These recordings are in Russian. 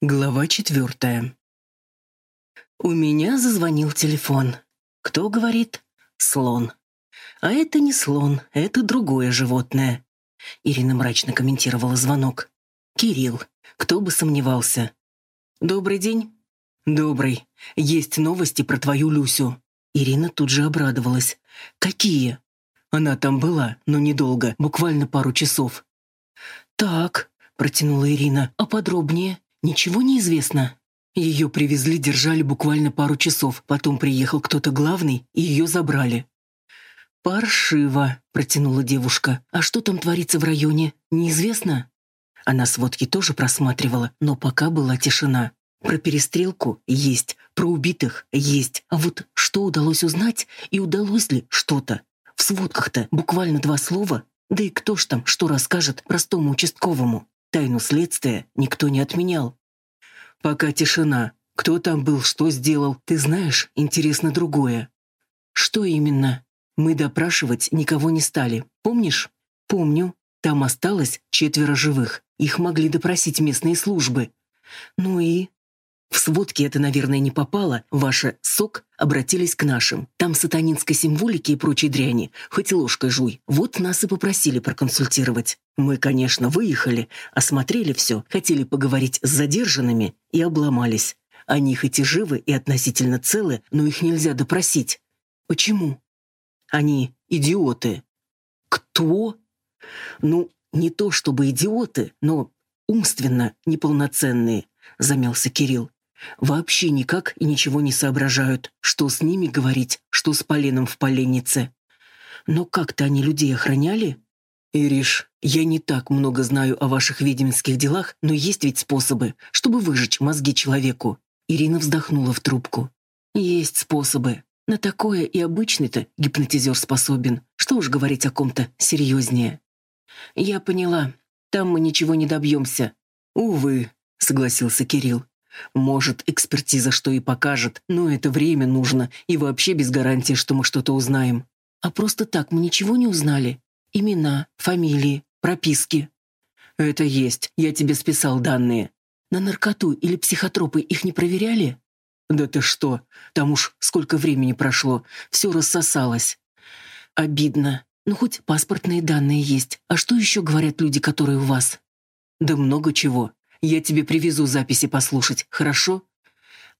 Глава четвертая. У меня зазвонил телефон. Кто говорит? Слон. А это не слон, это другое животное. Ирина мрачно комментировала звонок. Кирилл. Кто бы сомневался. Добрый день. Добрый. Есть новости про твою Люсю. Ирина тут же обрадовалась. Какие? Она там была, но недолго, буквально пару часов. Так, протянула Ирина. А подробнее? Ничего не известно. Ее привезли, держали буквально пару часов. Потом приехал кто-то главный, и ее забрали. «Паршиво», — протянула девушка. «А что там творится в районе? Неизвестно?» Она сводки тоже просматривала, но пока была тишина. Про перестрелку есть, про убитых есть. А вот что удалось узнать и удалось ли что-то? В сводках-то буквально два слова. Да и кто ж там что расскажет простому участковому? Тайну следствия никто не отменял. Пока тишина. Кто там был, что сделал, ты знаешь, интересно другое. Что именно? Мы допрашивать никого не стали. Помнишь? Помню. Там осталось четверо живых. Их могли допросить местные службы. Ну и в сводке это, наверное, не попало. Ваша СОК обратились к нашим. Там сатанинской символики и прочей дряни. Хоть ложкой жуй. Вот нас и попросили проконсультировать. Мы, конечно, выехали, осмотрели все, хотели поговорить с задержанными и обломались. Они хоть и живы и относительно целы, но их нельзя допросить. Почему? Они идиоты. Кто? Ну, не то чтобы идиоты, но умственно неполноценные, замялся Кирилл. Вообще никак и ничего не соображают, что с ними говорить, что с поленом в поленнице. Но как-то они людей охраняли? Ириш, я не так много знаю о ваших ведьминских делах, но есть ведь способы, чтобы выжечь мозги человеку. Ирина вздохнула в трубку. Есть способы. На такое и обычный-то гипнотизер способен. Что уж говорить о ком-то серьезнее. Я поняла. Там мы ничего не добьемся. Увы, согласился Кирилл. Может, экспертиза что и покажет, но это время нужно, и вообще без гарантии, что мы что-то узнаем. А просто так мы ничего не узнали? Имена, фамилии, прописки. Это есть, я тебе списал данные. На наркоту или психотропы их не проверяли? Да ты что, там уж сколько времени прошло, все рассосалось. Обидно. Ну, хоть паспортные данные есть. А что еще говорят люди, которые у вас? Да много чего. Я тебе привезу записи послушать, хорошо?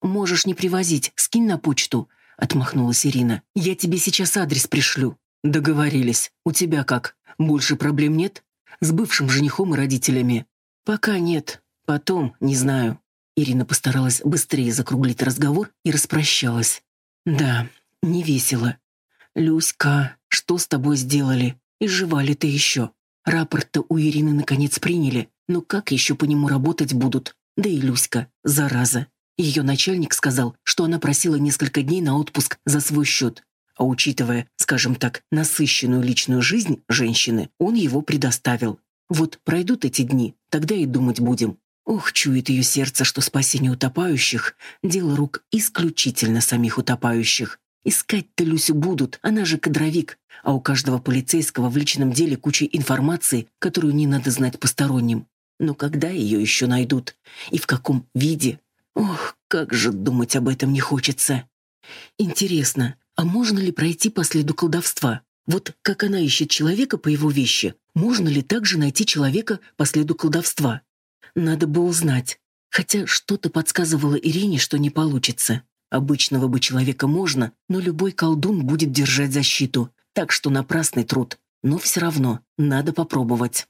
Можешь не привозить, скинь на почту, отмахнулась Ирина. Я тебе сейчас адрес пришлю. Договорились. У тебя как? Больше проблем нет? С бывшим женихом и родителями? Пока нет. Потом, не знаю. Ирина постаралась быстрее закруглить разговор и распрощалась. Да, не весело. Люська, что с тобой сделали? И жива ли ты еще? Рапорт-то у Ирины наконец приняли, но как еще по нему работать будут? Да и Люська, зараза. Ее начальник сказал, что она просила несколько дней на отпуск за свой счет. А учитывая, скажем так, насыщенную личную жизнь женщины, он его предоставил. Вот пройдут эти дни, тогда и думать будем. Ох, чует ее сердце, что спасение утопающих — дело рук исключительно самих утопающих. Искать-то Люсю будут, она же кадровик, а у каждого полицейского в личном деле куча информации, которую не надо знать посторонним. Но когда ее еще найдут? И в каком виде? Ох, как же думать об этом не хочется. Интересно, а можно ли пройти по следу колдовства? Вот как она ищет человека по его вещи, можно ли также найти человека по следу колдовства? Надо бы узнать. Хотя что-то подсказывало Ирине, что не получится. Обычного бы человека можно, но любой колдун будет держать защиту, так что напрасный труд. Но все равно надо попробовать.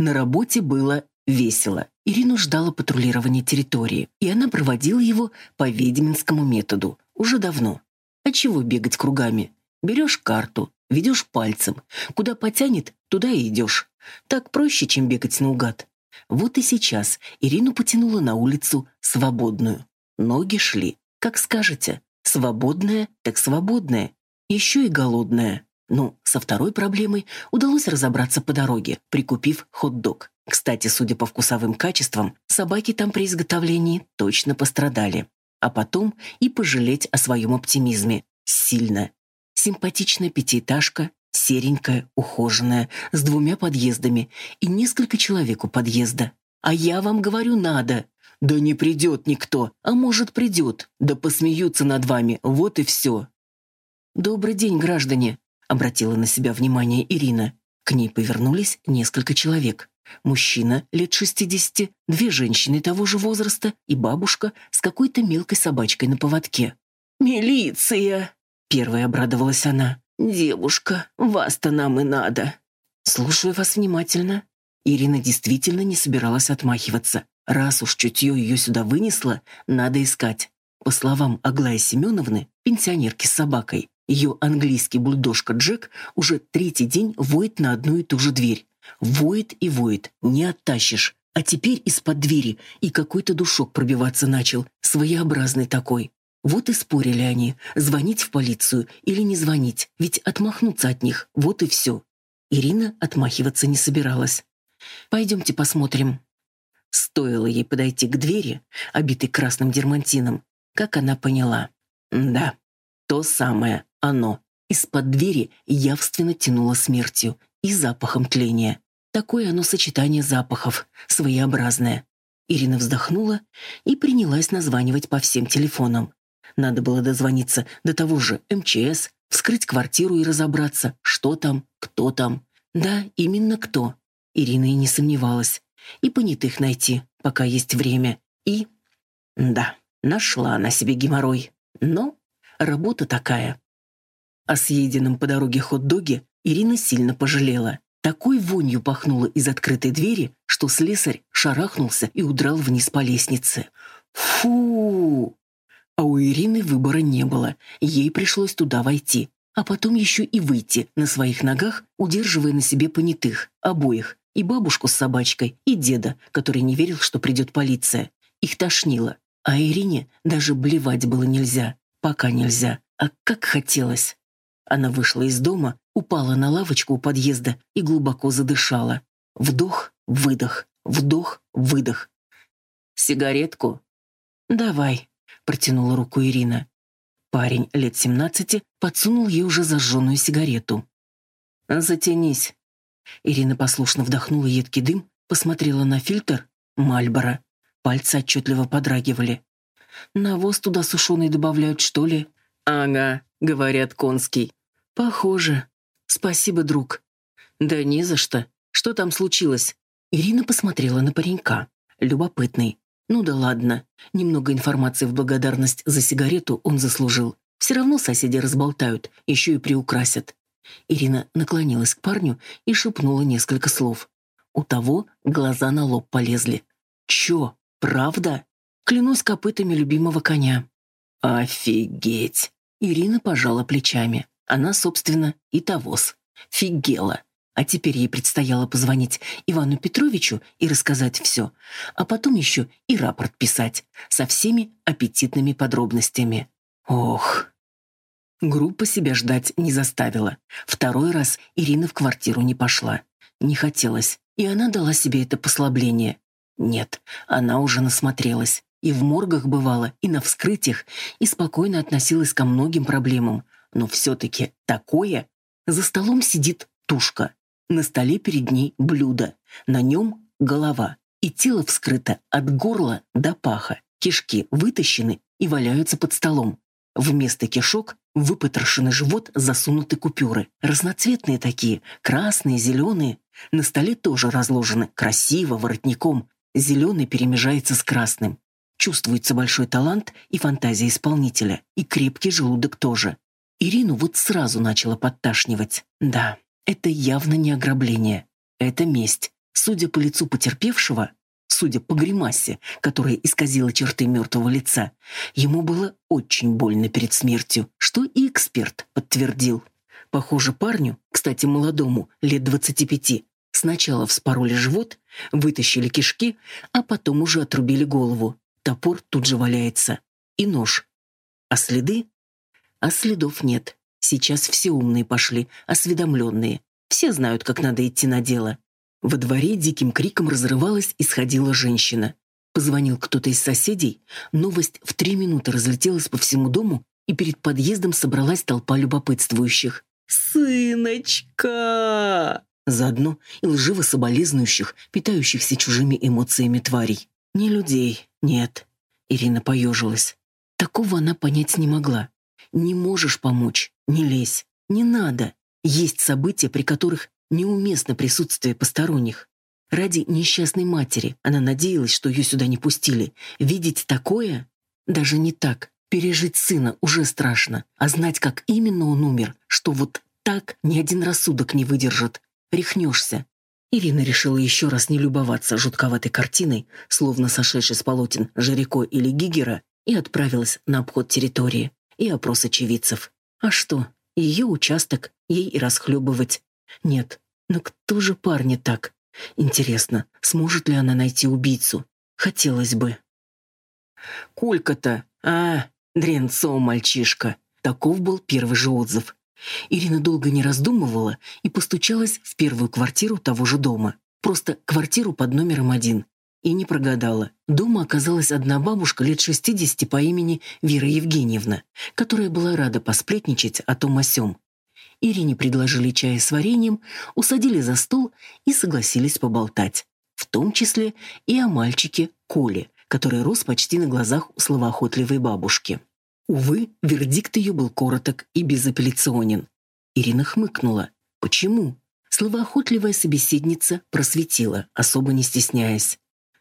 На работе было весело. Ирину ждало патрулирование территории, и она проводила его по ведьминскому методу. Уже давно. А чего бегать кругами? Берешь карту, ведешь пальцем. Куда потянет, туда и идешь. Так проще, чем бегать наугад. Вот и сейчас Ирину потянуло на улицу свободную. Ноги шли. Как скажете, свободная, так свободная. Еще и голодная. Ну, со второй проблемой удалось разобраться по дороге, прикупив хот-дог. Кстати, судя по вкусовым качествам, собаки там при изготовлении точно пострадали. А потом и пожалеть о своем оптимизме. Сильно. Симпатичная пятиэтажка, серенькая, ухоженная, с двумя подъездами и несколько человек у подъезда. А я вам говорю, надо. Да не придет никто, а может придет, да посмеются над вами, вот и все. «Добрый день, граждане», — обратила на себя внимание Ирина. К ней повернулись несколько человек. Мужчина лет шестидесяти, две женщины того же возраста и бабушка с какой-то мелкой собачкой на поводке. «Милиция!» — первая обрадовалась она. «Девушка, вас-то нам и надо». «Слушаю вас внимательно». Ирина действительно не собиралась отмахиваться. Раз уж чутье ее сюда вынесло, надо искать. По словам Аглаи Семеновны, пенсионерки с собакой, ее английский бульдожка Джек уже третий день воет на одну и ту же дверь. Воет и воет, не оттащишь. А теперь из-под двери и какой-то душок пробиваться начал, своеобразный такой. Вот и спорили они, звонить в полицию или не звонить, ведь отмахнуться от них, вот и все. Ирина отмахиваться не собиралась. «Пойдемте посмотрим». Стоило ей подойти к двери, обитой красным дермантином, как она поняла. Да, то самое оно. Из-под двери явственно тянуло смертью и запахом тления. Такое оно сочетание запахов, своеобразное. Ирина вздохнула и принялась названивать по всем телефонам. Надо было дозвониться до того же МЧС, вскрыть квартиру и разобраться, что там, кто там. Да, именно кто. Ирина и не сомневалась. И понятых найти, пока есть время. И... Да, нашла она себе геморрой. Но работа такая. О съеденном по дороге хот-доге Ирина сильно пожалела. Такой вонью пахнуло из открытой двери, что слесарь шарахнулся и удрал вниз по лестнице. Фу! А у Ирины выбора не было. Ей пришлось туда войти, а потом еще и выйти на своих ногах, удерживая на себе понятых, обоих, и бабушку с собачкой, и деда, который не верил, что придет полиция. Их тошнило. А Ирине даже блевать было нельзя. Пока нельзя. А как хотелось. Она вышла из дома, упала на лавочку у подъезда и глубоко задышала. Вдох, выдох, вдох, выдох. «Сигаретку?» «Давай», — протянула руку Ирина. Парень лет семнадцати подсунул ей уже зажженную сигарету. «Затянись». Ирина послушно вдохнула едкий дым, посмотрела на фильтр Мальбора. Пальцы отчетливо подрагивали. «Навоз туда сушеный добавляют, что ли?» «Ага», — говорят конский. «Похоже. Спасибо, друг». «Да не за что. Что там случилось?» Ирина посмотрела на паренька. Любопытный. Ну да ладно. Немного информации в благодарность за сигарету он заслужил. Все равно соседи разболтают, еще и приукрасят. Ирина наклонилась к парню и шепнула несколько слов. У того глаза на лоб полезли. «Чё, правда?» Клянусь копытами любимого коня. «Офигеть!» Ирина пожала плечами. Она, собственно, и тогос. Фигела. А теперь ей предстояло позвонить Ивану Петровичу и рассказать все, а потом еще и рапорт писать со всеми аппетитными подробностями. Ох! Группа себя ждать не заставила. Второй раз Ирина в квартиру не пошла. Не хотелось, и она дала себе это послабление. Нет, она уже насмотрелась. И в моргах бывала, и на вскрытиях, и спокойно относилась ко многим проблемам. Но все-таки такое... За столом сидит тушка. На столе перед ней блюдо. На нем голова. И тело вскрыто от горла до паха. Кишки вытащены и валяются под столом. Вместо кишок выпотрошенный живот засунуты купюры. Разноцветные такие, красные, зеленые. На столе тоже разложены красиво, воротником. Зеленый перемежается с красным. Чувствуется большой талант и фантазия исполнителя, и крепкий желудок тоже. Ирину вот сразу начала подташнивать. Да, это явно не ограбление. Это месть. Судя по лицу потерпевшего, судя по гримасе, которая исказила черты мертвого лица, ему было очень больно перед смертью, что и эксперт подтвердил. Похоже, парню, кстати, молодому, лет 25, сначала вспороли живот, вытащили кишки, а потом уже отрубили голову. Топор тут же валяется. И нож. А следы? А следов нет. Сейчас все умные пошли, осведомленные. Все знают, как надо идти на дело. Во дворе диким криком разрывалась и сходила женщина. Позвонил кто-то из соседей, новость в три минуты разлетелась по всему дому, и перед подъездом собралась толпа любопытствующих. «Сыночка!» Заодно и лживо соболезнующих, питающихся чужими эмоциями тварей. Не людей, нет. Ирина поежилась. Такого она понять не могла. Не можешь помочь, не лезь. Не надо. Есть события, при которых неуместно присутствие посторонних. Ради несчастной матери она надеялась, что ее сюда не пустили. Видеть такое? Даже не так. Пережить сына уже страшно. А знать, как именно он умер, что вот так ни один рассудок не выдержит. Рехнешься. Ирина решила еще раз не любоваться жутковатой картиной, словно сошедшей с полотен Жирико или Гигера, и отправилась на обход территории и опрос очевидцев. А что, ее участок, ей и расхлебывать. Нет, но кто же парни так? Интересно, сможет ли она найти убийцу? Хотелось бы. «Колька-то! А, дренцо, мальчишка!» Таков был первый же отзыв. Ирина долго не раздумывала и постучалась в первую квартиру того же дома. Просто квартиру под номером один. И не прогадала. Дома оказалась одна бабушка лет 60 по имени Вера Евгеньевна, которая была рада посплетничать о том о сём. Ирине предложили чай с вареньем, усадили за стол и согласились поболтать. В том числе и о мальчике Коле, который рос почти на глазах у словоохотливой бабушки. Увы, вердикт ее был короток и безапелляционен. Ирина хмыкнула. Почему? Словоохотливая собеседница просветила, особо не стесняясь.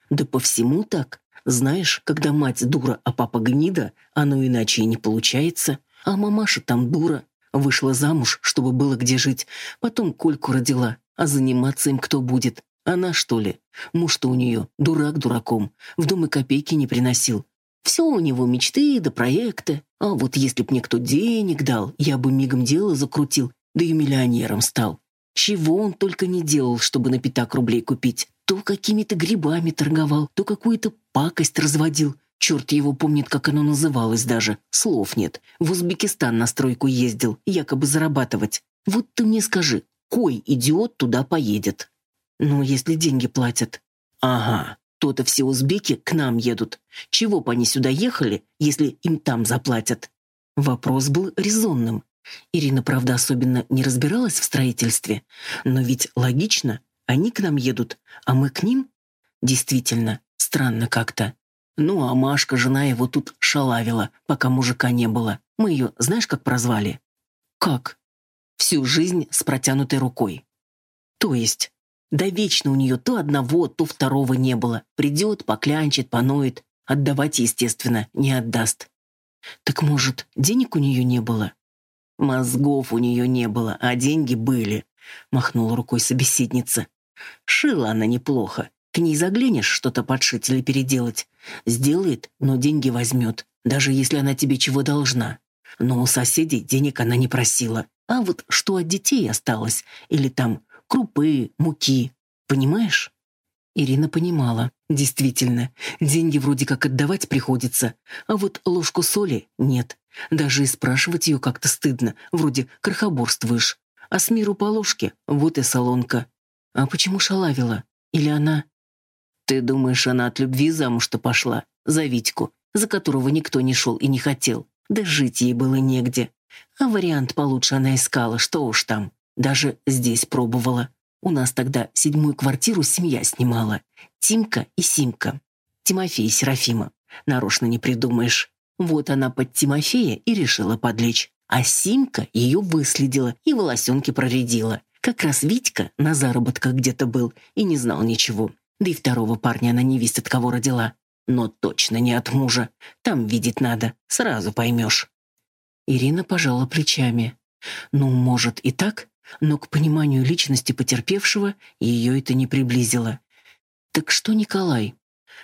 Да по всему так. Знаешь, когда мать дура, а папа гнида, оно иначе и не получается. А мамаша там дура. Вышла замуж, чтобы было где жить. Потом Кольку родила. А заниматься им кто будет? Она, что ли? Муж-то у нее дурак дураком. В дом и копейки не приносил. Все у него мечты да проекты. А вот если б мне кто денег дал, я бы мигом дело закрутил, да и миллионером стал. Чего он только не делал, чтобы на пятак рублей купить. То какими-то грибами торговал, то какую-то пакость разводил. Черт его помнит, как оно называлось даже. Слов нет. В Узбекистан на стройку ездил, якобы зарабатывать. Вот ты мне скажи, кой идиот туда поедет? Ну, если деньги платят. Ага, то-то все узбеки к нам едут. Чего бы они сюда ехали, если им там заплатят? Вопрос был резонным. Ирина, правда, особенно не разбиралась в строительстве, но ведь логично, они к нам едут, а мы к ним? Действительно, странно как-то. Ну, а Машка, жена его, тут шалавила, пока мужика не было. Мы ее, знаешь, как прозвали? Как? Всю жизнь с протянутой рукой. То есть, да вечно у нее то одного, то второго не было. Придет, поклянчит, поноет. Отдавать, естественно, не отдаст. Так, может, денег у нее не было? Мозгов у нее не было, а деньги были, махнула рукой собеседница. Шила она неплохо. К ней заглянешь что-то подшить или переделать. Сделает, но деньги возьмет, даже если она тебе чего должна. Но у соседей денег она не просила. А вот что от детей осталось, или там крупы, муки. Понимаешь? Ирина понимала. Действительно, деньги вроде как отдавать приходится, а вот ложку соли нет. Даже и спрашивать ее как-то стыдно, вроде крохоборствуешь. А с миру по ложке, вот и солонка. А почему шалавила? Или она... Ты думаешь, она от любви замуж-то пошла? За Витьку, за которого никто не шел и не хотел. Да жить ей было негде. А вариант получше она искала, что уж там. Даже здесь пробовала. У нас тогда седьмую квартиру семья снимала. Тимка и Симка. Тимофей и Серафима. Нарочно не придумаешь. Вот она под Тимофея и решила подлечь. А Симка ее выследила и волосенки проредила. Как раз Витька на заработках где-то был и не знал ничего. Да и второго парня она не весть от кого родила. Но точно не от мужа. Там видеть надо, сразу поймешь. Ирина пожала плечами. Ну, может, и так, но к пониманию личности потерпевшего ее это не приблизило. «Так что, Николай?»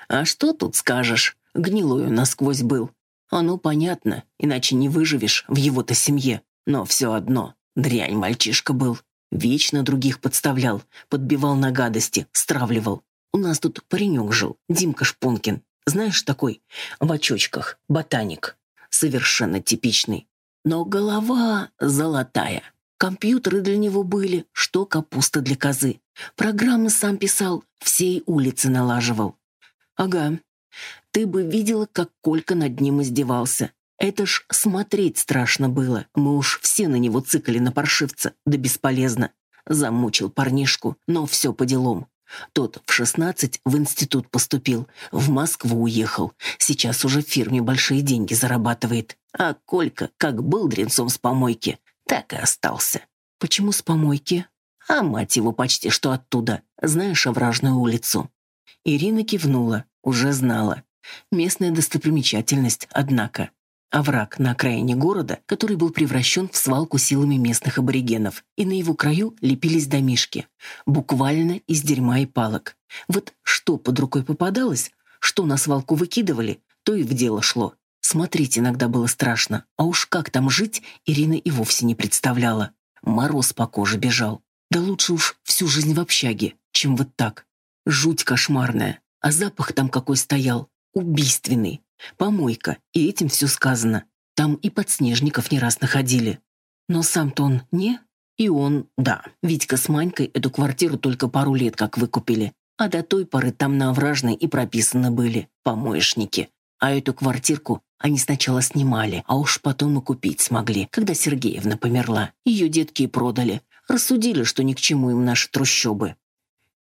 «А что тут скажешь? Гнилою насквозь был. Оно понятно, иначе не выживешь в его-то семье. Но все одно, дрянь мальчишка был. Вечно других подставлял, подбивал на гадости, стравливал. У нас тут паренек жил, Димка Шпункин. Знаешь, такой, в очочках, ботаник. Совершенно типичный. Но голова золотая. Компьютеры для него были, что капуста для козы. Программы сам писал, всей улицы налаживал. Ага. Ты бы видела, как Колька над ним издевался. Это ж смотреть страшно было. Мы уж все на него цикали на паршивца, да бесполезно. Замучил парнишку, но все по делам. Тот в 16 в институт поступил, в Москву уехал. Сейчас уже в фирме большие деньги зарабатывает. А Колька, как был дренцом с помойки, так и остался. Почему с помойки? А мать его почти что оттуда. Знаешь овражную улицу? Ирина кивнула, уже знала. Местная достопримечательность, однако. Овраг на окраине города, который был превращен в свалку силами местных аборигенов, и на его краю лепились домишки, буквально из дерьма и палок. Вот что под рукой попадалось, что на свалку выкидывали, то и в дело шло. Смотреть иногда было страшно, а уж как там жить, Ирина и вовсе не представляла. Мороз по коже бежал. Да лучше уж всю жизнь в общаге, чем вот так. Жуть кошмарная. А запах там какой стоял. Убийственный. Помойка, и этим все сказано. Там и подснежников не раз находили. Но сам-то он не... И он, да, Витька с Манькой эту квартиру только пару лет как выкупили. А до той поры там на Овражной и прописаны были помоечники. А эту квартирку они сначала снимали, а уж потом и купить смогли, когда Сергеевна померла. Ее детки и продали. Рассудили, что ни к чему им наши трущобы.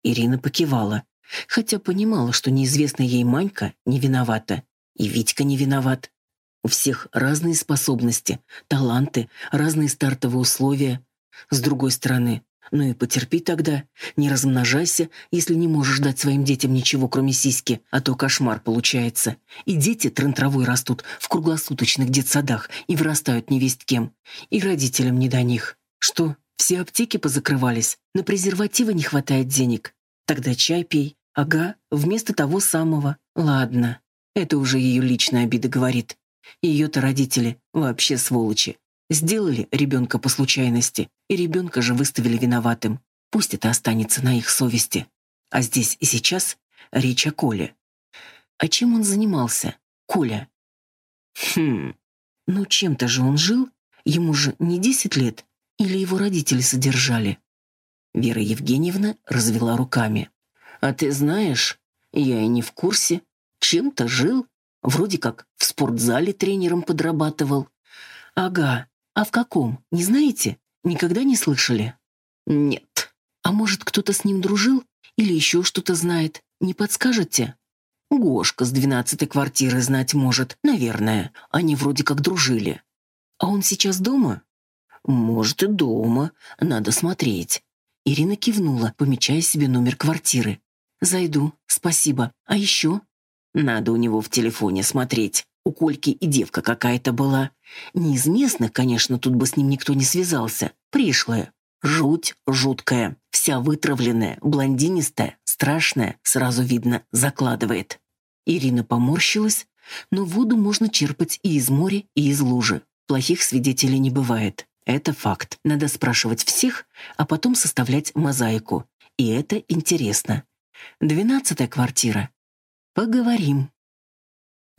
Ирина покивала, хотя понимала, что неизвестная ей Манька не виновата, и Витька не виноват. У всех разные способности, таланты, разные стартовые условия. С другой стороны, ну и потерпи тогда, не размножайся, если не можешь дать своим детям ничего, кроме сиськи, а то кошмар получается. И дети трын-травой растут в круглосуточных детсадах и вырастают невесть кем. И родителям не до них. Что, все аптеки позакрывались, на презервативы не хватает денег. Тогда чай пей. Ага, вместо того самого. Ладно, это уже ее личная обида говорит. Ее-то родители вообще сволочи. Сделали ребенка по случайности, и ребенка же выставили виноватым. Пусть это останется на их совести. А здесь и сейчас речь о Коле. А чем он занимался? Коля. Хм, ну чем-то же он жил? Ему же не десять лет? Или его родители содержали? Вера Евгеньевна развела руками. «А ты знаешь, я и не в курсе. Чем-то жил. Вроде как в спортзале тренером подрабатывал». «Ага. А в каком? Не знаете? Никогда не слышали?» «Нет. А может, кто-то с ним дружил? Или еще что-то знает? Не подскажете?» «Гошка с двенадцатой квартиры знать может, наверное. Они вроде как дружили». «А он сейчас дома?» «Может, и дома. Надо смотреть». Ирина кивнула, помечая себе номер квартиры. «Зайду, спасибо. А еще?» «Надо у него в телефоне смотреть. У Кольки и девка какая-то была. Не из местных, конечно, тут бы с ним никто не связался. Пришлая. Жуть жуткая. Вся вытравленная, блондинистая, страшная, сразу видно, закладывает». Ирина поморщилась, но воду можно черпать и из моря, и из лужи. Плохих свидетелей не бывает. Это факт. Надо спрашивать всех, а потом составлять мозаику. И это интересно. Двенадцатая квартира. Поговорим.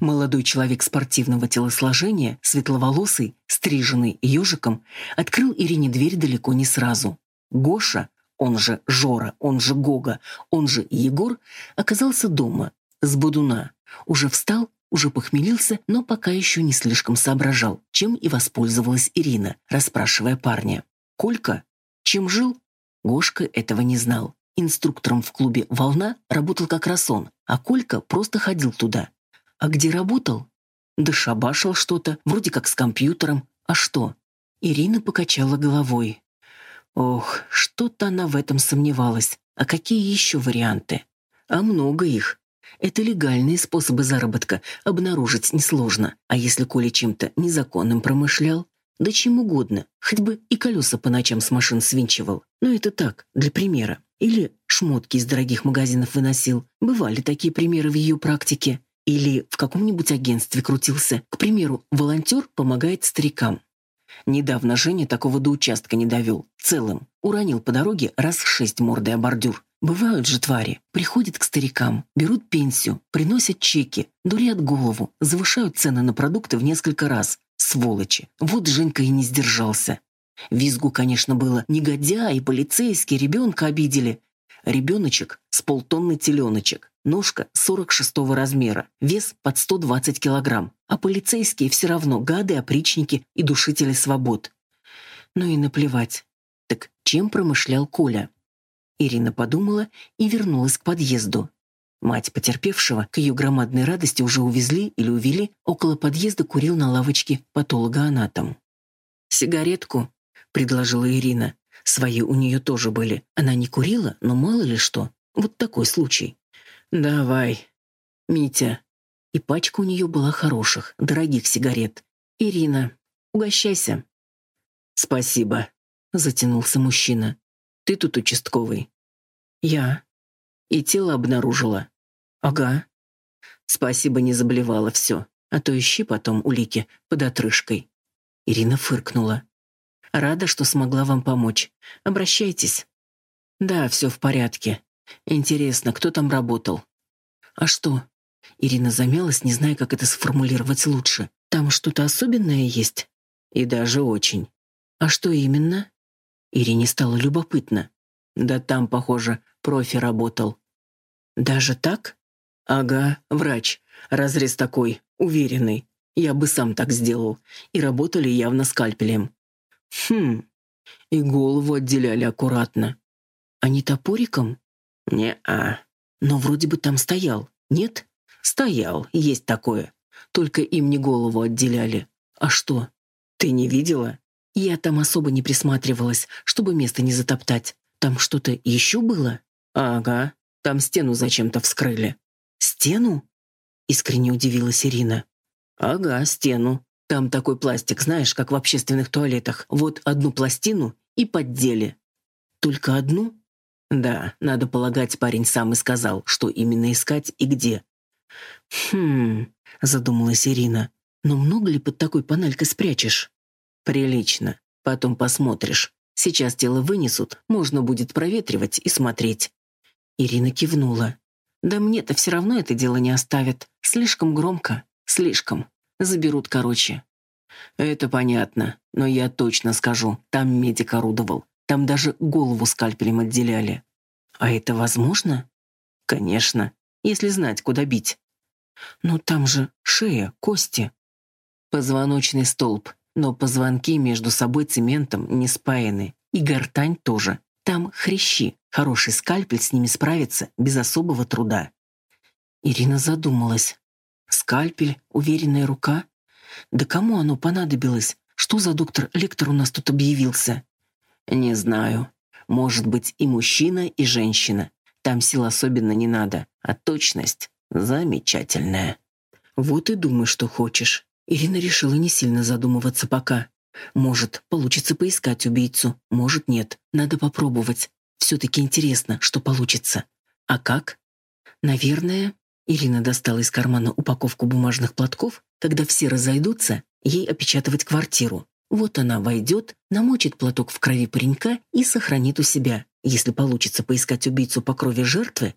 Молодой человек спортивного телосложения, светловолосый, стриженный ежиком, открыл Ирине дверь далеко не сразу. Гоша, он же Жора, он же Гога, он же Егор, оказался дома, с будуна. Уже встал уже похмелился, но пока еще не слишком соображал, чем и воспользовалась Ирина, расспрашивая парня. «Колька? Чем жил?» Гошка этого не знал. Инструктором в клубе «Волна» работал как раз он, а Колька просто ходил туда. А где работал? Да шабашил что-то, вроде как с компьютером. А что? Ирина покачала головой. Ох, что-то она в этом сомневалась. А какие еще варианты? А много их. Это легальные способы заработка, обнаружить несложно. А если Коля чем-то незаконным промышлял? Да чем угодно, хоть бы и колеса по ночам с машин свинчивал. Но это так, для примера. Или шмотки из дорогих магазинов выносил. Бывали такие примеры в ее практике. Или в каком-нибудь агентстве крутился. К примеру, волонтер помогает старикам. Недавно Женя такого до участка не довел. Целым. Уронил по дороге раз шесть мордой о бордюр. Бывают же твари. Приходят к старикам, берут пенсию, приносят чеки, дурят голову, завышают цены на продукты в несколько раз. Сволочи. Вот Женька и не сдержался. Визгу, конечно, было негодяй, полицейский, ребенка обидели. Ребеночек с полтонны теленочек, ножка 46 размера, вес под 120 килограмм. А полицейские все равно гады, опричники и душители свобод. Ну и наплевать. Так чем промышлял Коля? Ирина подумала и вернулась к подъезду. Мать потерпевшего, к ее громадной радости, уже увезли или увели, около подъезда курил на лавочке патологоанатом. «Сигаретку?» — предложила Ирина. Свои у нее тоже были. Она не курила, но мало ли что. Вот такой случай. «Давай, Митя». И пачка у нее была хороших, дорогих сигарет. «Ирина, угощайся». «Спасибо», — затянулся мужчина. «Ты тут участковый?» «Я», и тело обнаружила. Ага. Спасибо, не заболевала все. А то ищи потом улики под отрыжкой. Ирина фыркнула. Рада, что смогла вам помочь. Обращайтесь. Да, все в порядке. Интересно, кто там работал? А что? Ирина замялась, не зная, как это сформулировать лучше. Там что-то особенное есть? И даже очень. А что именно? Ирине стало любопытно. Да там, похоже, профи работал. Даже так? Ага, врач. Разрез такой, уверенный. Я бы сам так сделал. И работали явно скальпелем. Хм. И голову отделяли аккуратно. А не топориком? Не-а. Но вроде бы там стоял. Нет? Стоял, есть такое. Только им не голову отделяли. А что? Ты не видела? Я там особо не присматривалась, чтобы место не затоптать. Там что-то еще было? Ага, там стену зачем-то вскрыли. Стену? Искренне удивилась Ирина. Ага, стену. Там такой пластик, знаешь, как в общественных туалетах. Вот одну пластину и поддели. Только одну? Да, надо полагать, парень сам и сказал, что именно искать и где. Хм, задумалась Ирина. Но много ли под такой паналькой спрячешь? Прилично. Потом посмотришь. Сейчас тело вынесут, можно будет проветривать и смотреть. Ирина кивнула. Да мне-то все равно это дело не оставят. Слишком громко, слишком. Заберут короче. Это понятно, но я точно скажу, там медик орудовал. Там даже голову скальпелем отделяли. А это возможно? Конечно, если знать, куда бить. Но там же шея, кости. Позвоночный столб, но позвонки между собой цементом не спаяны, и гортань тоже. Там хрящи, хороший скальпель с ними справится без особого труда. Ирина задумалась. Скальпель, уверенная рука? Да кому оно понадобилось? Что за доктор-лектор у нас тут объявился? Не знаю. Может быть и мужчина, и женщина. Там сил особенно не надо, а точность замечательная. Вот и думай, что хочешь. Ирина решила не сильно задумываться пока. Может, получится поискать убийцу, может, нет. Надо попробовать. Все-таки интересно, что получится. А как? Наверное, Ирина достала из кармана упаковку бумажных платков, когда все разойдутся, ей опечатывать квартиру. Вот она войдет, намочит платок в крови паренька и сохранит у себя. Если получится поискать убийцу по крови жертвы.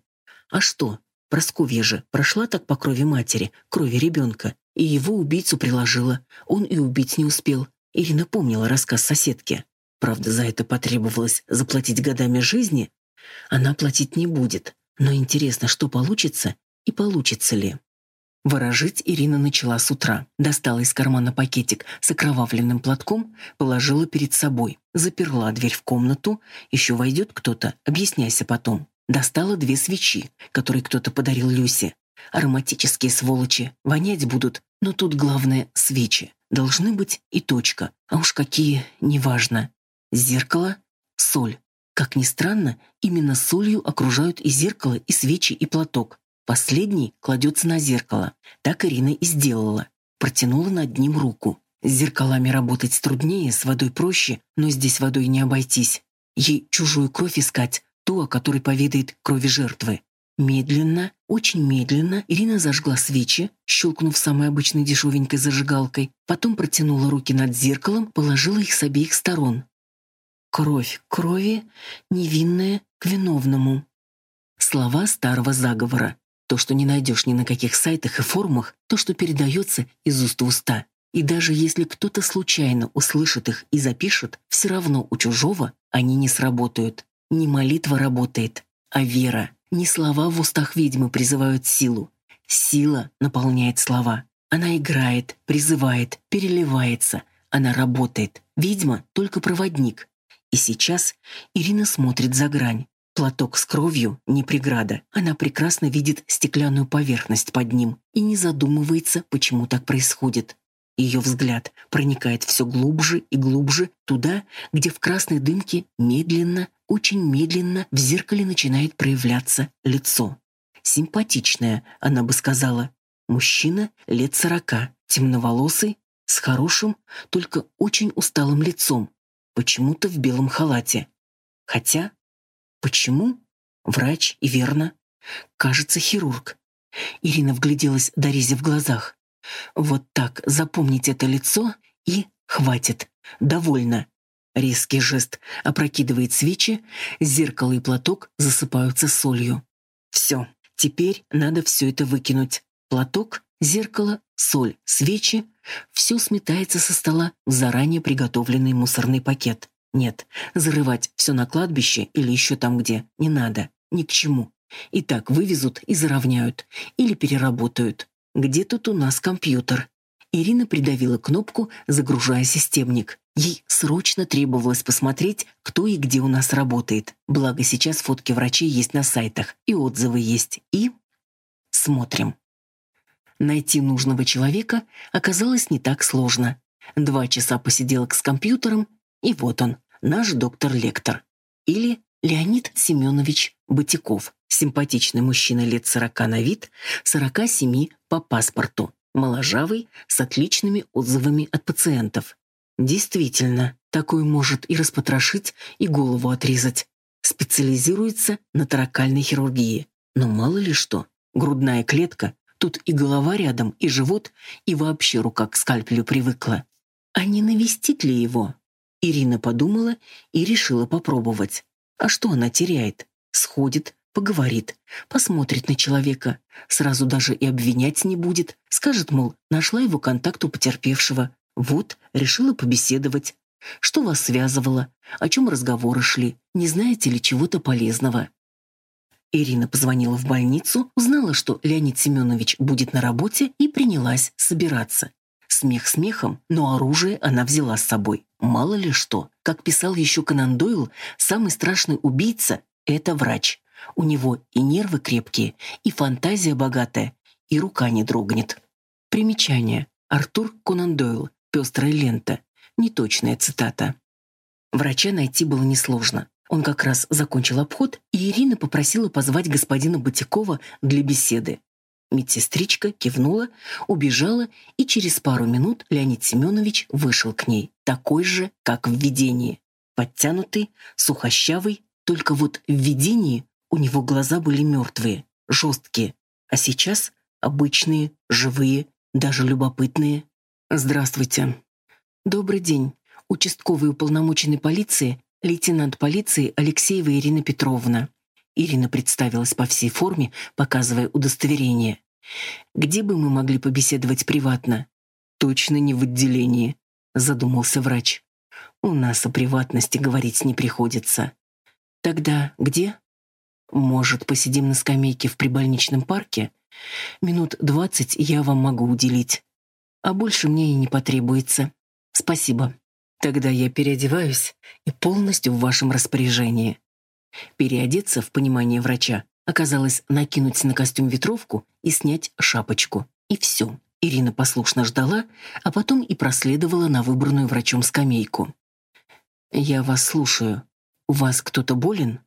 А что? Просковья же прошла так по крови матери, крови ребенка, и его убийцу приложила. Он и убить не успел. Ирина помнила рассказ соседки. Правда, за это потребовалось заплатить годами жизни. Она платить не будет. Но интересно, что получится и получится ли. Ворожить Ирина начала с утра. Достала из кармана пакетик с окровавленным платком, положила перед собой. Заперла дверь в комнату. Еще войдет кто-то, объясняйся потом. Достала две свечи, которые кто-то подарил Люсе. Ароматические сволочи, вонять будут, но тут главное — свечи. Должны быть и точка, а уж какие, неважно. Зеркало — соль. Как ни странно, именно солью окружают и зеркало, и свечи, и платок. Последний кладется на зеркало. Так Ирина и сделала. Протянула над ним руку. С зеркалами работать труднее, с водой проще, но здесь водой не обойтись. Ей чужую кровь искать, ту, о которой поведает крови жертвы. Медленно, очень медленно Ирина зажгла свечи, щелкнув самой обычной дешевенькой зажигалкой, потом протянула руки над зеркалом, положила их с обеих сторон. Кровь крови, невинная к виновному. Слова старого заговора. То, что не найдешь ни на каких сайтах и форумах, то, что передается из уст в уста. И даже если кто-то случайно услышит их и запишет, все равно у чужого они не сработают. Не молитва работает, а вера. Не слова в устах ведьмы призывают силу. Сила наполняет слова. Она играет, призывает, переливается. Она работает. Ведьма — только проводник. И сейчас Ирина смотрит за грань. Платок с кровью не преграда. Она прекрасно видит стеклянную поверхность под ним и не задумывается, почему так происходит. Ее взгляд проникает все глубже и глубже туда, где в красной дымке медленно, очень медленно в зеркале начинает проявляться лицо. Симпатичное, она бы сказала. Мужчина лет сорока, темноволосый, с хорошим, только очень усталым лицом, почему-то в белом халате. Хотя, почему? Врач, и верно. Кажется, хирург. Ирина вгляделась Доризе в глазах. Вот так запомнить это лицо и хватит. Довольно. Резкий жест опрокидывает свечи, зеркало и платок засыпаются солью. Все, теперь надо все это выкинуть. Платок, зеркало, соль, свечи — все сметается со стола в заранее приготовленный мусорный пакет. Нет, зарывать все на кладбище или еще там где не надо, ни к чему. И так вывезут и заровняют, или переработают. Где тут у нас компьютер? Ирина придавила кнопку, загружая системник. Ей срочно требовалось посмотреть, кто и где у нас работает. Благо сейчас фотки врачей есть на сайтах, и отзывы есть, и... Смотрим. Найти нужного человека оказалось не так сложно. Два часа посиделок с компьютером, и вот он, наш доктор-лектор. Или Леонид Семенович Батяков, симпатичный мужчина лет сорока на вид, сорока семи по паспорту, моложавый, с отличными отзывами от пациентов. Действительно, такой может и распотрошить, и голову отрезать. Специализируется на таракальной хирургии. Но мало ли что, грудная клетка, тут и голова рядом, и живот, и вообще рука к скальпелю привыкла. А не навестить ли его? Ирина подумала и решила попробовать. А что она теряет? Сходит, поговорит, посмотрит на человека, сразу даже и обвинять не будет, скажет, мол, нашла его контакт у потерпевшего. Вот, решила побеседовать. Что вас связывало? О чем разговоры шли? Не знаете ли чего-то полезного? Ирина позвонила в больницу, узнала, что Леонид Семенович будет на работе и принялась собираться. Смех смехом, но оружие она взяла с собой. Мало ли что. Как писал еще Конан Дойл, самый страшный убийца — это врач. У него и нервы крепкие, и фантазия богатая, и рука не дрогнет. Примечание. Артур Конан Дойл. Пестрая лента. Неточная цитата. Врача найти было несложно. Он как раз закончил обход, и Ирина попросила позвать господина Батякова для беседы. Медсестричка кивнула, убежала, и через пару минут Леонид Семенович вышел к ней, такой же, как в видении. Подтянутый, сухощавый, только вот в видении у него глаза были мертвые, жесткие, а сейчас обычные, живые, даже любопытные. «Здравствуйте». «Добрый день. Участковый уполномоченный полиции, лейтенант полиции Алексеева Ирина Петровна». Ирина представилась по всей форме, показывая удостоверение. «Где бы мы могли побеседовать приватно?» «Точно не в отделении», — задумался врач. «У нас о приватности говорить не приходится». «Тогда где?» «Может, посидим на скамейке в прибольничном парке? Минут двадцать я вам могу уделить. А больше мне и не потребуется. Спасибо. Тогда я переодеваюсь и полностью в вашем распоряжении». Переодеться, в понимании врача, оказалось накинуть на костюм ветровку и снять шапочку. И все. Ирина послушно ждала, а потом и проследовала на выбранную врачом скамейку. «Я вас слушаю. У вас кто-то болен?»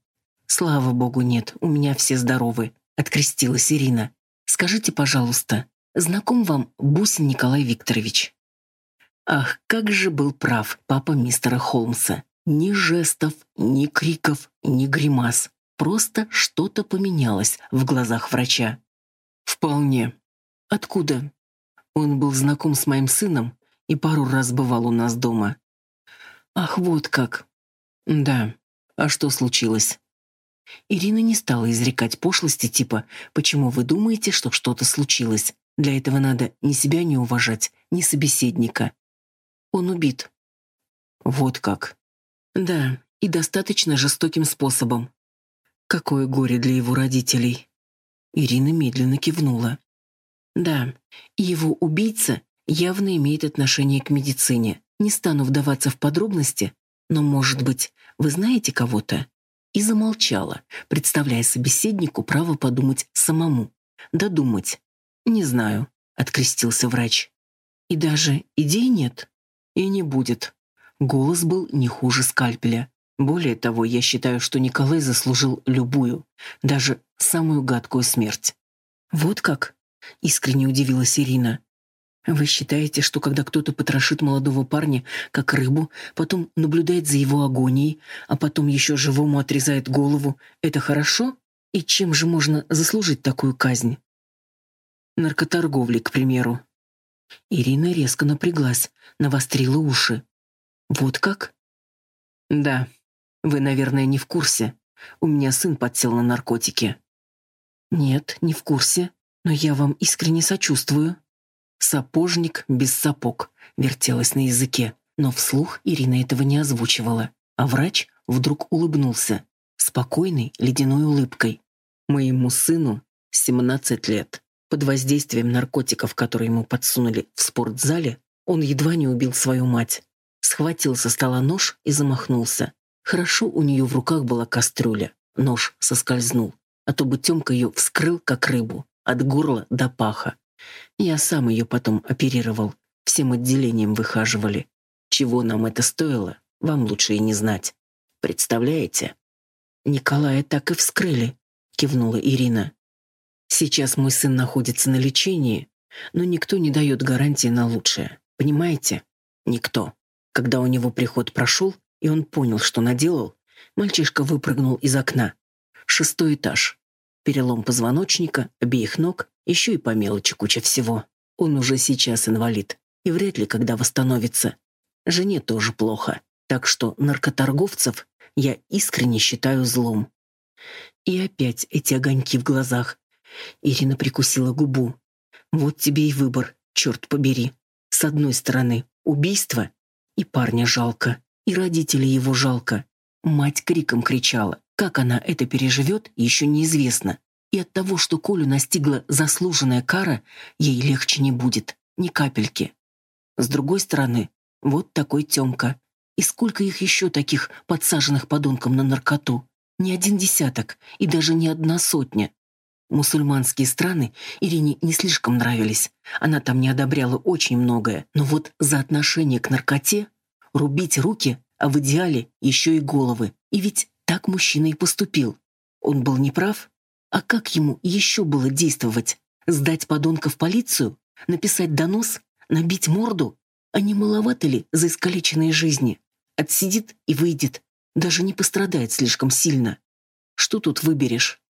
«Слава богу, нет, у меня все здоровы», — открестилась Ирина. «Скажите, пожалуйста, знаком вам Бусин Николай Викторович?» Ах, как же был прав папа мистера Холмса. Ни жестов, ни криков, ни гримас. Просто что-то поменялось в глазах врача. «Вполне. Откуда?» Он был знаком с моим сыном и пару раз бывал у нас дома. «Ах, вот как!» «Да. А что случилось?» Ирина не стала изрекать пошлости типа «Почему вы думаете, что что-то случилось?» Для этого надо ни себя не уважать, ни собеседника. Он убит. Вот как. Да, и достаточно жестоким способом. Какое горе для его родителей. Ирина медленно кивнула. Да, его убийца явно имеет отношение к медицине. Не стану вдаваться в подробности, но, может быть, вы знаете кого-то? и замолчала, представляя собеседнику право подумать самому. Додумать. «Не знаю», — открестился врач. «И даже идей нет?» «И не будет». Голос был не хуже скальпеля. Более того, я считаю, что Николай заслужил любую, даже самую гадкую смерть. «Вот как?» — искренне удивилась Ирина. Вы считаете, что когда кто-то потрошит молодого парня, как рыбу, потом наблюдает за его агонией, а потом еще живому отрезает голову, это хорошо? И чем же можно заслужить такую казнь? Наркоторговли, к примеру. Ирина резко напряглась, навострила уши. Вот как? Да. Вы, наверное, не в курсе. У меня сын подсел на наркотики. Нет, не в курсе, но я вам искренне сочувствую. «Сапожник без сапог» вертелось на языке, но вслух Ирина этого не озвучивала, а врач вдруг улыбнулся, спокойной ледяной улыбкой. «Моему сыну 17 лет. Под воздействием наркотиков, которые ему подсунули в спортзале, он едва не убил свою мать. Схватил со стола нож и замахнулся. Хорошо у нее в руках была кастрюля. Нож соскользнул, а то бы Тёмка ее вскрыл, как рыбу, от горла до паха. Я сам ее потом оперировал, всем отделением выхаживали. Чего нам это стоило, вам лучше и не знать. Представляете? Николая так и вскрыли, кивнула Ирина. Сейчас мой сын находится на лечении, но никто не дает гарантии на лучшее. Понимаете? Никто. Когда у него приход прошел, и он понял, что наделал, мальчишка выпрыгнул из окна. Шестой этаж. Перелом позвоночника, обеих ног еще и по мелочи куча всего. Он уже сейчас инвалид и вряд ли когда восстановится. Жене тоже плохо. Так что наркоторговцев я искренне считаю злом. И опять эти огоньки в глазах. Ирина прикусила губу. Вот тебе и выбор, черт побери. С одной стороны, убийство, и парня жалко, и родителей его жалко. Мать криком кричала. Как она это переживет, еще неизвестно и от того, что Колю настигла заслуженная кара, ей легче не будет, ни капельки. С другой стороны, вот такой Тёмка. И сколько их еще таких, подсаженных подонком на наркоту? Не один десяток, и даже не одна сотня. Мусульманские страны Ирине не слишком нравились. Она там не одобряла очень многое. Но вот за отношение к наркоте рубить руки, а в идеале еще и головы. И ведь так мужчина и поступил. Он был неправ? А как ему еще было действовать? Сдать подонка в полицию? Написать донос? Набить морду? А не маловато ли за искалеченные жизни? Отсидит и выйдет. Даже не пострадает слишком сильно. Что тут выберешь?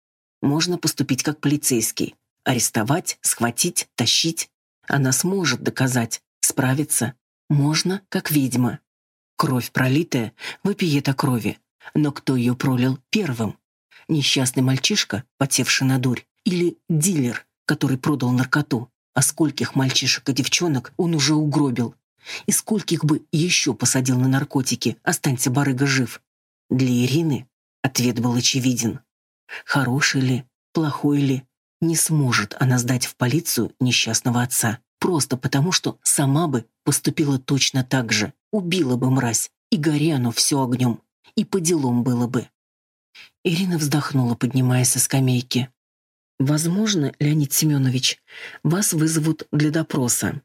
Можно поступить как полицейский. Арестовать, схватить, тащить. Она сможет доказать, справиться. Можно, как ведьма. Кровь пролитая вопиет о крови. Но кто ее пролил первым? Несчастный мальчишка, потевший на дурь, или дилер, который продал наркоту. А скольких мальчишек и девчонок он уже угробил. И скольких бы еще посадил на наркотики, останься барыга жив. Для Ирины ответ был очевиден. Хороший ли, плохой ли, не сможет она сдать в полицию несчастного отца. Просто потому, что сама бы поступила точно так же. Убила бы мразь, и гори оно все огнем. И по делам было бы. Ирина вздохнула, поднимаясь со скамейки. «Возможно, Леонид Семенович, вас вызовут для допроса».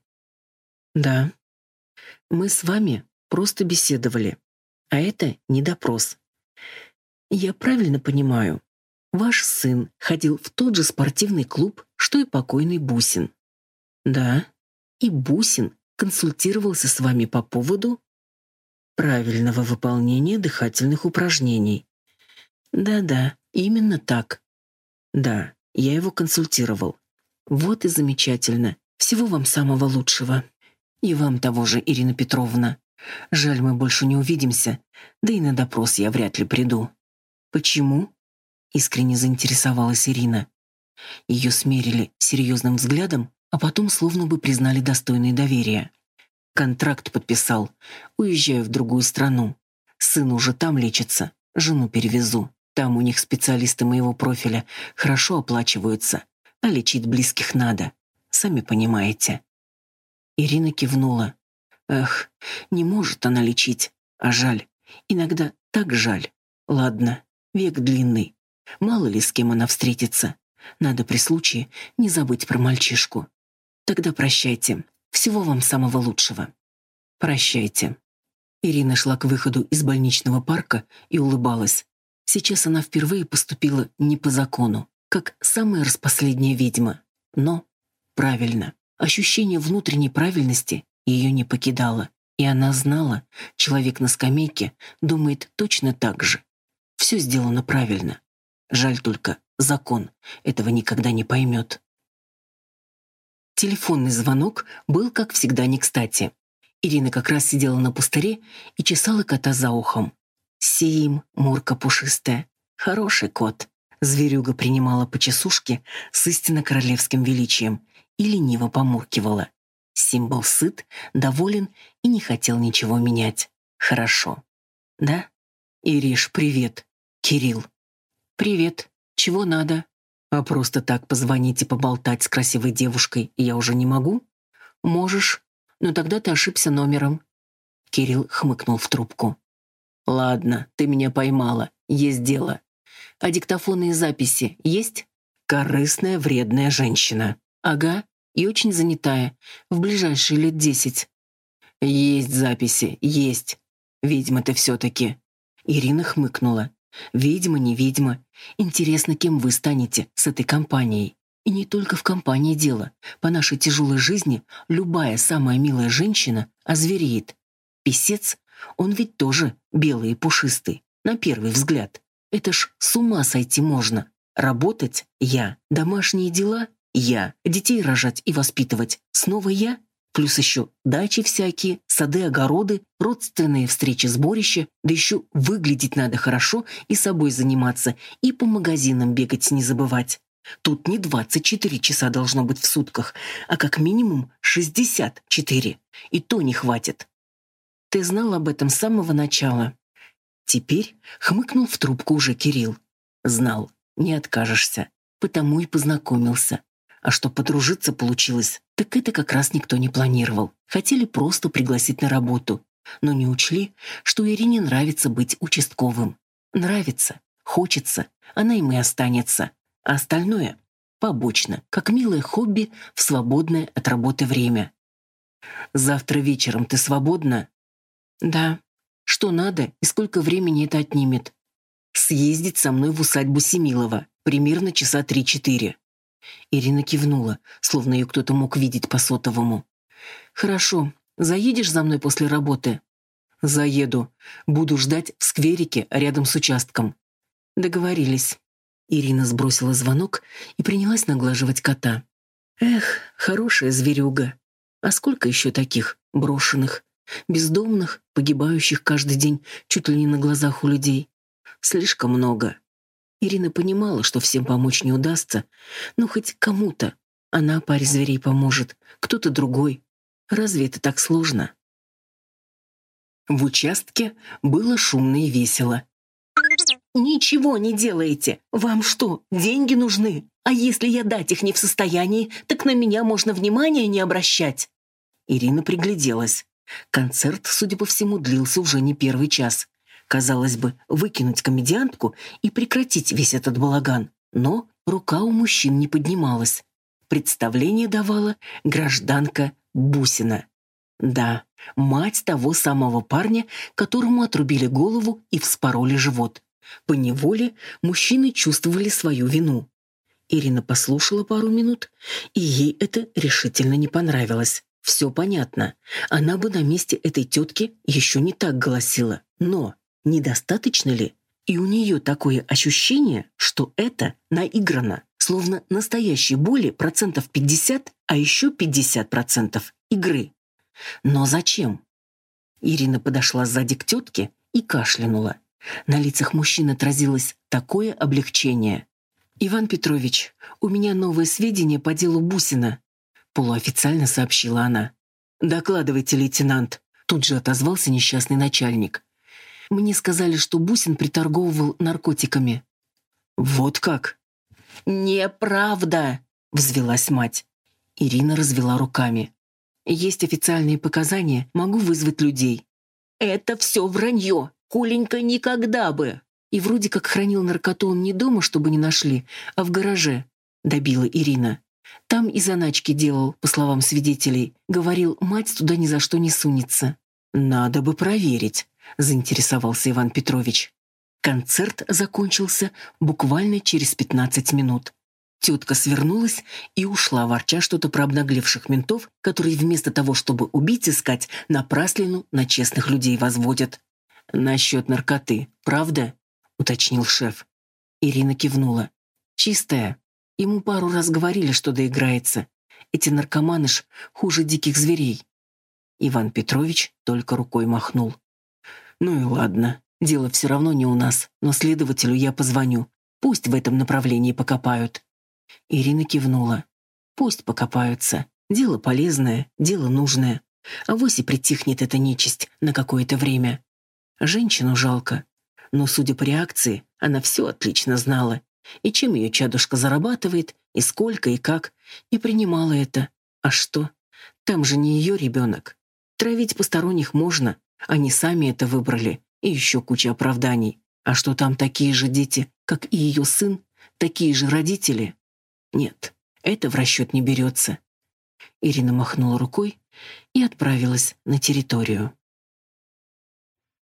«Да. Мы с вами просто беседовали, а это не допрос. Я правильно понимаю, ваш сын ходил в тот же спортивный клуб, что и покойный Бусин?» «Да. И Бусин консультировался с вами по поводу правильного выполнения дыхательных упражнений. Да-да, именно так. Да, я его консультировал. Вот и замечательно. Всего вам самого лучшего. И вам того же, Ирина Петровна. Жаль, мы больше не увидимся, да и на допрос я вряд ли приду. Почему? Искренне заинтересовалась Ирина. Ее смерили серьезным взглядом, а потом словно бы признали достойной доверия. Контракт подписал. Уезжаю в другую страну. Сын уже там лечится, жену перевезу. Там у них специалисты моего профиля хорошо оплачиваются, а лечить близких надо, сами понимаете. Ирина кивнула. Эх, не может она лечить, а жаль. Иногда так жаль. Ладно, Век длинный. Мало ли с кем она встретится. Надо при случае не забыть про мальчишку. Тогда прощайте. Всего вам самого лучшего. Прощайте. Ирина шла к выходу из больничного парка и улыбалась. Сейчас она впервые поступила не по закону, как самая распоследняя ведьма. Но правильно. Ощущение внутренней правильности ее не покидало. И она знала, человек на скамейке думает точно так же. Все сделано правильно. Жаль только, закон этого никогда не поймет. Телефонный звонок был, как всегда, не кстати. Ирина как раз сидела на пустыре и чесала кота за ухом. Сим, Мурка пушистая. Хороший кот. Зверюга принимала по чесушке с истинно королевским величием и лениво помуркивала. Сим был сыт, доволен и не хотел ничего менять. Хорошо. Да? Ириш, привет. Кирилл. Привет. Чего надо? А просто так позвонить и поболтать с красивой девушкой я уже не могу? Можешь, но тогда ты ошибся номером. Кирилл хмыкнул в трубку. Ладно, ты меня поймала. Есть дело. А диктофонные записи есть? Корыстная, вредная женщина. Ага, и очень занятая. В ближайшие лет десять. Есть записи, есть. Ведьма ты все-таки. Ирина хмыкнула. Ведьма, не ведьма. Интересно, кем вы станете с этой компанией. И не только в компании дело. По нашей тяжелой жизни любая самая милая женщина озвереет. Песец, он ведь тоже белый и пушистый, на первый взгляд. Это ж с ума сойти можно. Работать — я. Домашние дела — я. Детей рожать и воспитывать — снова я. Плюс еще дачи всякие, сады, огороды, родственные встречи, сборища, да еще выглядеть надо хорошо и собой заниматься, и по магазинам бегать не забывать. Тут не 24 часа должно быть в сутках, а как минимум 64. И то не хватит. Ты знал об этом с самого начала. Теперь хмыкнул в трубку уже Кирилл. Знал, не откажешься. Потому и познакомился. А что подружиться получилось, так это как раз никто не планировал. Хотели просто пригласить на работу, но не учли, что Ирине нравится быть участковым. Нравится, хочется, она им и останется. А остальное — побочно, как милое хобби в свободное от работы время. «Завтра вечером ты свободна?» «Да. Что надо и сколько времени это отнимет?» «Съездить со мной в усадьбу Семилова. Примерно часа три-четыре». Ирина кивнула, словно ее кто-то мог видеть по сотовому. «Хорошо. Заедешь за мной после работы?» «Заеду. Буду ждать в скверике рядом с участком». «Договорились». Ирина сбросила звонок и принялась наглаживать кота. «Эх, хорошая зверюга. А сколько еще таких, брошенных, бездомных, погибающих каждый день чуть ли не на глазах у людей? Слишком много. Ирина понимала, что всем помочь не удастся, но хоть кому-то. Она паре зверей поможет, кто-то другой. Разве это так сложно? В участке было шумно и весело. «Ничего не делаете. Вам что, деньги нужны? А если я дать их не в состоянии, так на меня можно внимания не обращать». Ирина пригляделась. Концерт, судя по всему, длился уже не первый час. Казалось бы, выкинуть комедиантку и прекратить весь этот балаган. Но рука у мужчин не поднималась. Представление давала гражданка Бусина. Да, мать того самого парня, которому отрубили голову и вспороли живот. По неволе мужчины чувствовали свою вину. Ирина послушала пару минут, и ей это решительно не понравилось. Все понятно. Она бы на месте этой тетки еще не так голосила. Но Недостаточно ли? И у нее такое ощущение, что это наиграно, словно настоящей боли процентов 50, а еще 50 процентов игры. Но зачем? Ирина подошла сзади к тетке и кашлянула. На лицах мужчин отразилось такое облегчение. «Иван Петрович, у меня новые сведения по делу Бусина», полуофициально сообщила она. «Докладывайте, лейтенант», тут же отозвался несчастный начальник. Мне сказали, что Бусин приторговывал наркотиками. Вот как? Неправда, взвелась мать. Ирина развела руками. Есть официальные показания, могу вызвать людей. Это все вранье. Куленька никогда бы. И вроде как хранил наркоту он не дома, чтобы не нашли, а в гараже, добила Ирина. Там и заначки делал, по словам свидетелей. Говорил, мать туда ни за что не сунется. «Надо бы проверить», — заинтересовался Иван Петрович. Концерт закончился буквально через 15 минут. Тетка свернулась и ушла, ворча что-то про обнаглевших ментов, которые вместо того, чтобы убить искать, напраслину на честных людей возводят. «Насчет наркоты, правда?» — уточнил шеф. Ирина кивнула. «Чистая. Ему пару раз говорили, что доиграется. Эти наркоманы ж хуже диких зверей». Иван Петрович только рукой махнул. «Ну и ладно. Дело все равно не у нас, но следователю я позвоню. Пусть в этом направлении покопают». Ирина кивнула. Пусть покопаются. Дело полезное, дело нужное. А вось и притихнет эта нечисть на какое-то время. Женщину жалко. Но, судя по реакции, она все отлично знала. И чем ее чадушка зарабатывает, и сколько, и как. И принимала это. А что? Там же не ее ребенок. Травить посторонних можно. Они сами это выбрали. И еще куча оправданий. А что там такие же дети, как и ее сын, такие же родители? Нет, это в расчет не берется. Ирина махнула рукой и отправилась на территорию.